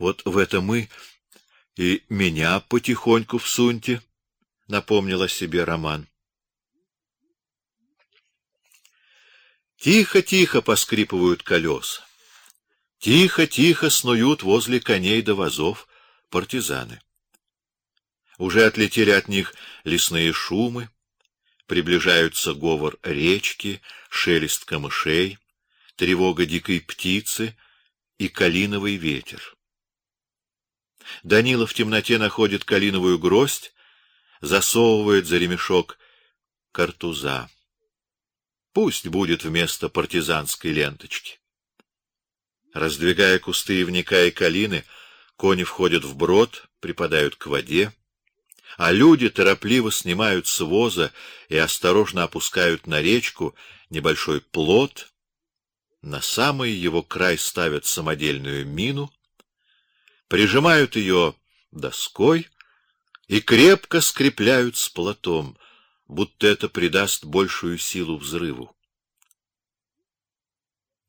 Вот в это мы и меня потихоньку всуньте, напомнил о себе Роман. Тихо-тихо поскрипывают колеса. Тихо-тихо снуют возле коней до вазов партизаны. Уже отлетели от них лесные шумы, приближаются говор речки, шелест камышей, тревога дикой птицы и калиновый ветер. Данила в темноте находит калиновую гроздь, засовывает за ремешок картуза. Пусть будет вместо партизанской ленточки. Раздвигая кусты ивника и калины, кони входят в брод, припадают к воде, а люди торопливо снимают с воза и осторожно опускают на речку небольшой плот, на самый его край ставят самодельную мину, прижимают ее доской и крепко скрепляют с плотом, будто это придаст большую силу взрыву.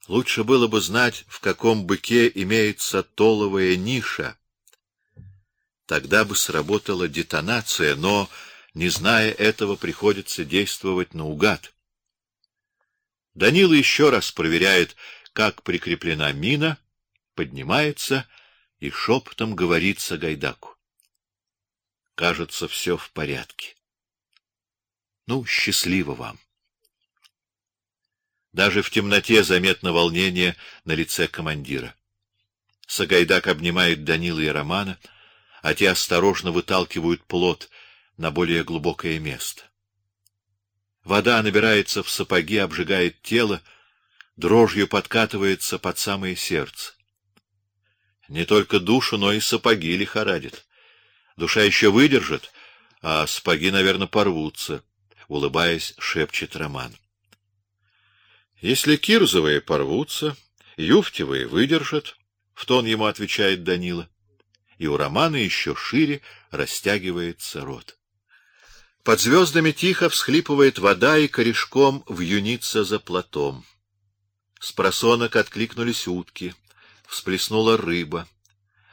Лучше было бы знать, в каком быке имеется толовая ниша. Тогда бы сработала детонация, но, не зная этого, приходится действовать наугад. Данила еще раз проверяет, как прикреплена мина, поднимается и шепотом говорит Сагайдаку. Кажется, все в порядке. Ну, счастливо вам. Даже в темноте заметно волнение на лице командира. Сагайдак обнимает Данила и Романа, а те осторожно выталкивают плот на более глубокое место. Вода набирается в сапоги, обжигает тело, дрожью подкатывается под самое сердце. Не только душу, но и сапоги лихорадит. Душа еще выдержит, а сапоги, наверное, порвутся, улыбаясь, шепчет Роман. Если кирзовые порвутся, юфтевые выдержат, в тон ему отвечает Данила. И у Романа еще шире растягивается рот. Под звездами тихо всхлипывает вода и корешком вьюнится за плотом. С просонок откликнулись утки, всплеснула рыба.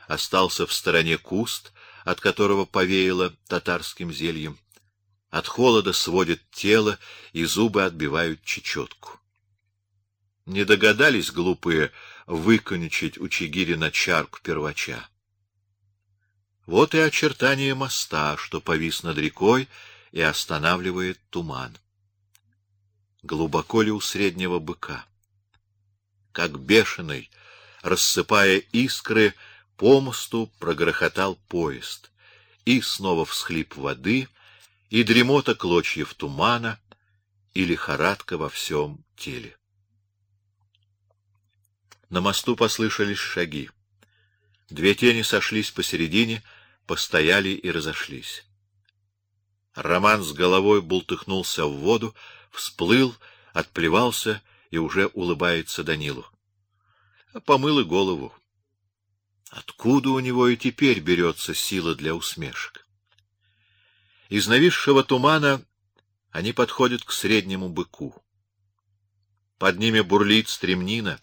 Остался в стороне куст, от которого повеяло татарским зельем. От холода сводит тело, и зубы отбивают чечетку. Не догадались глупые выкончить у Чигирина чарку первача. Вот и очертание моста, что повис над рекой и останавливает туман. Глубоко ли у среднего быка? Как бешеный, рассыпая искры, по мосту прогрохотал поезд, и снова всхлип воды, и дремота клочьев тумана, и лихорадка во всем теле. На мосту послышались шаги. Две тени сошлись посередине, постояли и разошлись. Роман с головой бултыхнулся в воду, всплыл, отплевался и уже улыбается Данилу. А помыл и голову. Откуда у него и теперь берется сила для усмешек? Из нависшего тумана они подходят к среднему быку. Под ними бурлит стремнина,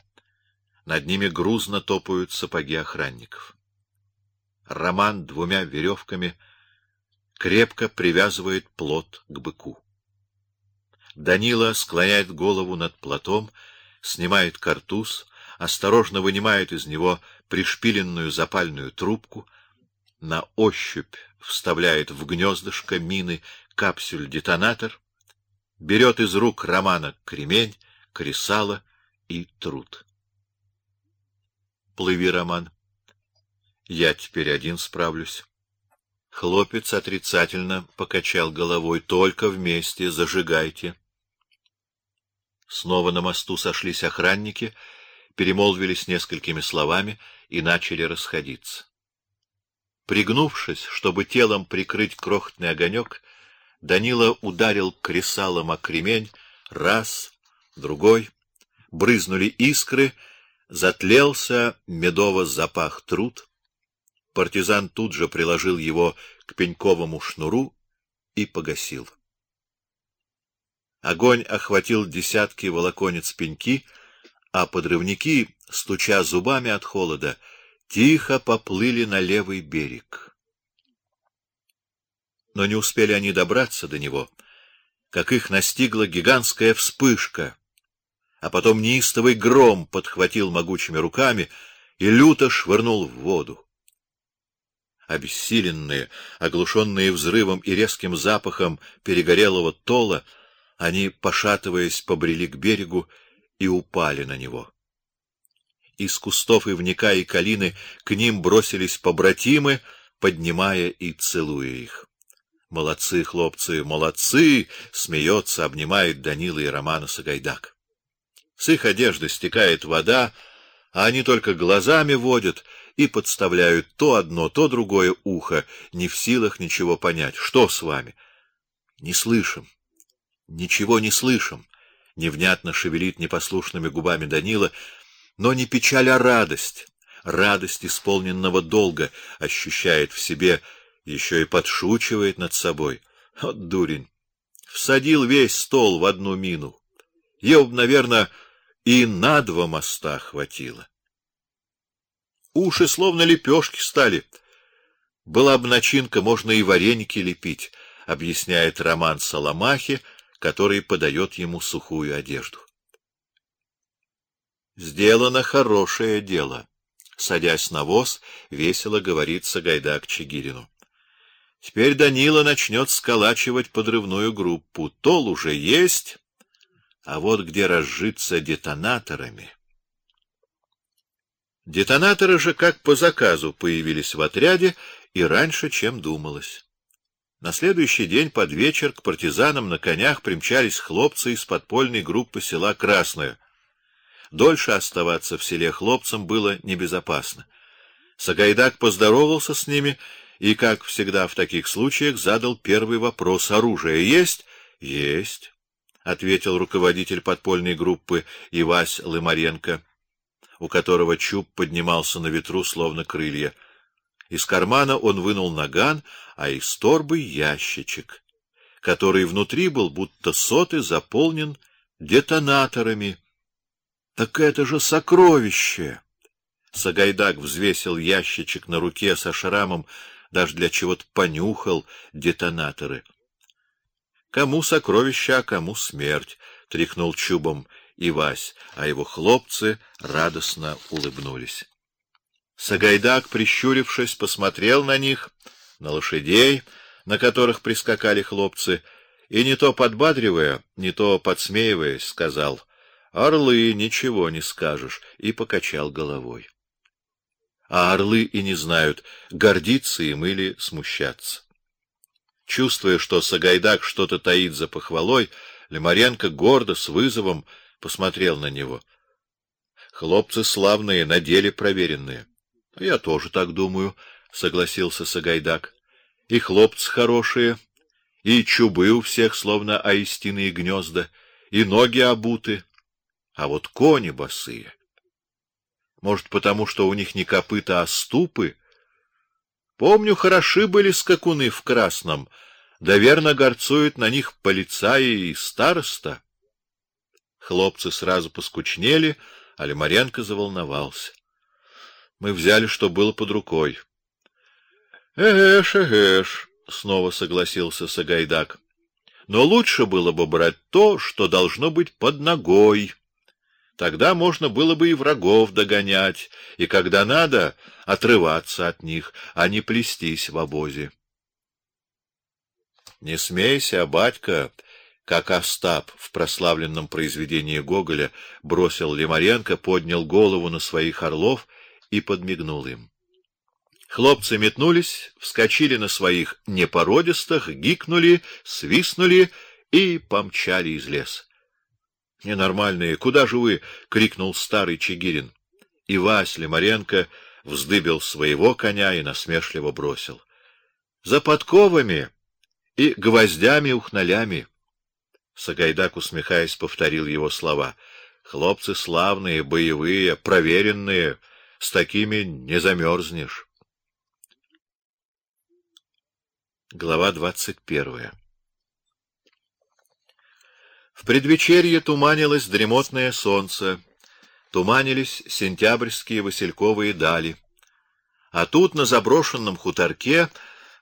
над ними грузно топают сапоги охранников. Роман двумя веревками крепко привязывает плот к быку. Данила склоняет голову над плотом, снимает картуз, осторожно вынимает из него пришпиленную запальную трубку, на ощупь вставляет в гнездышко мины капсюль-детонатор, берет из рук Романа кремень, кресало и труд. Плыви, Роман. Я теперь один справлюсь. Хлопец отрицательно покачал головой. Только вместе зажигайте. Снова на мосту сошлись охранники, перемолвились несколькими словами и начали расходиться. Пригнувшись, чтобы телом прикрыть крохотный огонек, Данила ударил кресалом о кремень, раз, другой, брызнули искры, затлелся медово запах труд. Партизан тут же приложил его к пеньковому шнуру и погасил. Огонь охватил десятки волоконец пеньки, а подрывники, стуча зубами от холода, тихо поплыли на левый берег. Но не успели они добраться до него, как их настигла гигантская вспышка, а потом неистовый гром подхватил могучими руками и люто швырнул в воду. Обессиленные, оглушенные взрывом и резким запахом перегорелого тола, они, пошатываясь, побрели к берегу и упали на него. Из кустов ивника и калины к ним бросились побратимы, поднимая и целуя их. Молодцы, хлопцы, молодцы, смеется, обнимает Данила и Романа Сагайдак. С их одежды стекает вода, а они только глазами водят и подставляют то одно, то другое ухо, не в силах ничего понять. Что с вами? Не слышим. Ничего не слышим. Невнятно шевелит непослушными губами Данила, но не печаль, а радость. Радость исполненного долга ощущает в себе, еще и подшучивает над собой. Вот дурень. Всадил весь стол в одну мину. Его, наверное, и на два моста хватило. Уши словно лепешки стали. Была бы начинка, можно и вареники лепить, объясняет Роман Соломахи, который подает ему сухую одежду. Сделано хорошее дело. Садясь на воз, весело говорит Сагайдак Чигирину. Теперь Данила начнет сколачивать подрывную группу. Тол уже есть, а вот где разжиться детонаторами. Детонаторы же как по заказу появились в отряде и раньше, чем думалось. На следующий день под вечер к партизанам на конях примчались хлопцы из подпольной группы села Красное. Дольше оставаться в селе хлопцам было небезопасно. Сагайдак поздоровался с ними и, как всегда в таких случаях, задал первый вопрос: оружие есть? Есть, ответил руководитель подпольной группы Ивась Лымаренко у которого чуб поднимался на ветру словно крылья. Из кармана он вынул наган, а из торбы ящичек, который внутри был будто соты заполнен детонаторами. Так это же сокровище. Сагайдак взвесил ящичек на руке со шрамом, даже для чего-то понюхал детонаторы. Кому сокровище, а кому смерть, тряхнул чубом и Вась, а его хлопцы радостно улыбнулись. Сагайдак, прищурившись, посмотрел на них, на лошадей, на которых прискакали хлопцы, и не то подбадривая, не то подсмеиваясь, сказал: "Орлы, ничего не скажешь", и покачал головой. А орлы и не знают, гордиться им или смущаться. Чувствуя, что Сагайдак что-то таит за похвалой, Лемаренко гордо с вызовом посмотрел на него. Хлопцы славные, на деле проверенные. Я тоже так думаю, согласился Сагайдак. И хлопцы хорошие, и чубы у всех словно аистиные гнезда, и ноги обуты, а вот кони босые. Может, потому что у них не копыта, а ступы? Помню, хороши были скакуны в красном, да верно горцуют на них полицаи и староста. Хлопцы сразу поскучнели, а Лемаренко заволновался. Мы взяли, что было под рукой. Эш, эш, снова согласился Сагайдак. Но лучше было бы брать то, что должно быть под ногой. Тогда можно было бы и врагов догонять, и когда надо, отрываться от них, а не плестись в обозе. Не смейся, батька, как Остап в прославленном произведении Гоголя бросил Лемаренко, поднял голову на своих орлов и подмигнул им. Хлопцы метнулись, вскочили на своих непородистых, гикнули, свистнули и помчали из леса. Ненормальные, куда же вы? крикнул старый Чигирин. И Вась Лемаренко вздыбил своего коня и насмешливо бросил: "За подковами и гвоздями-ухналями". Сагайдак, усмехаясь, повторил его слова. Хлопцы славные, боевые, проверенные, с такими не замерзнешь. Глава двадцать первая. В предвечерье туманилось дремотное солнце, туманились сентябрьские васильковые дали, А тут на заброшенном хуторке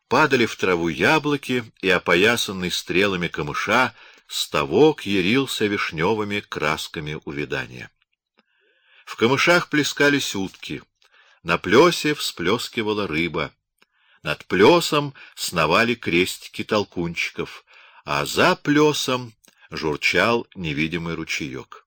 падали в траву яблоки, и опоясанный стрелами камыша ставок ярился вишневыми красками увядания. В камышах плескались утки, на плесе всплескивала рыба. Над плесом сновали крестики толкунчиков, а за плесом журчал невидимый ручеек.